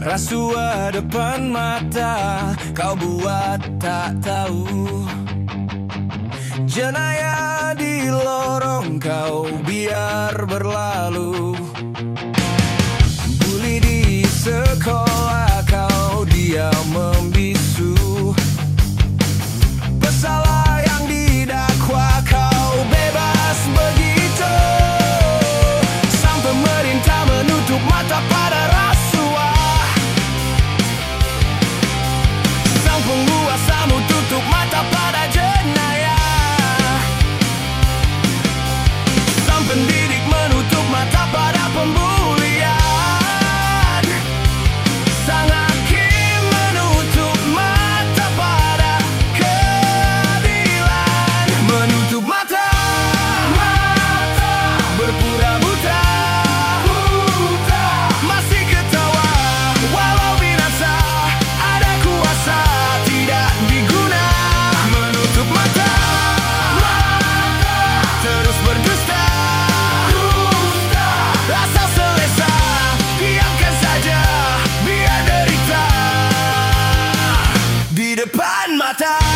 Rasuah depan mata Kau buat tak tahu. Jenayah di lorong kau biar berlalu. está.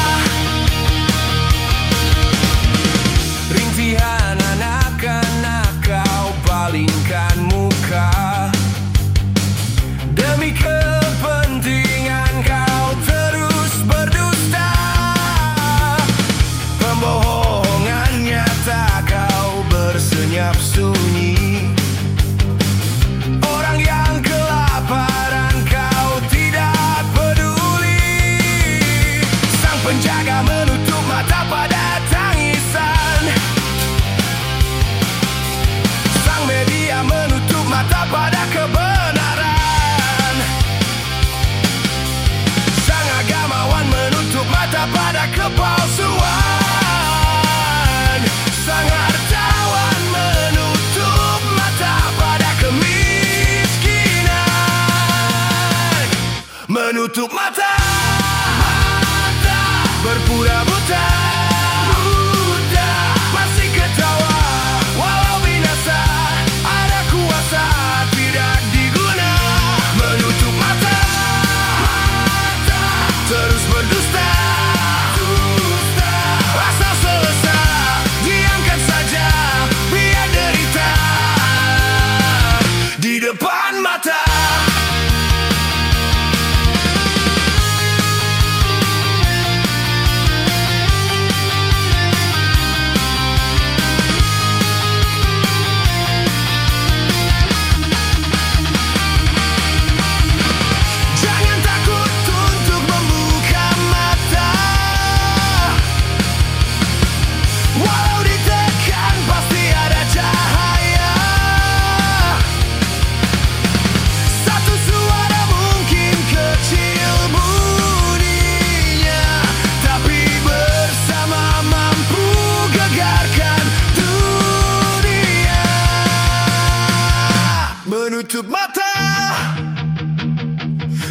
menutup mata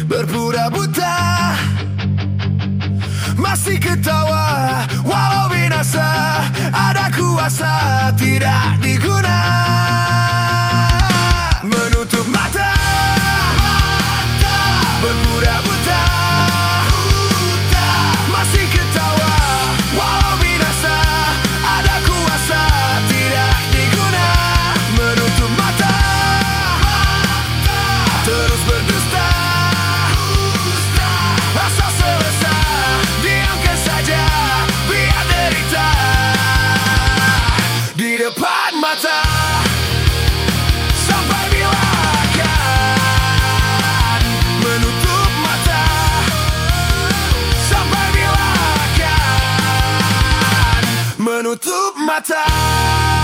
Berpura buta Masih ketawa Walau binasa Ada kuasa Tidak digunakan took my time.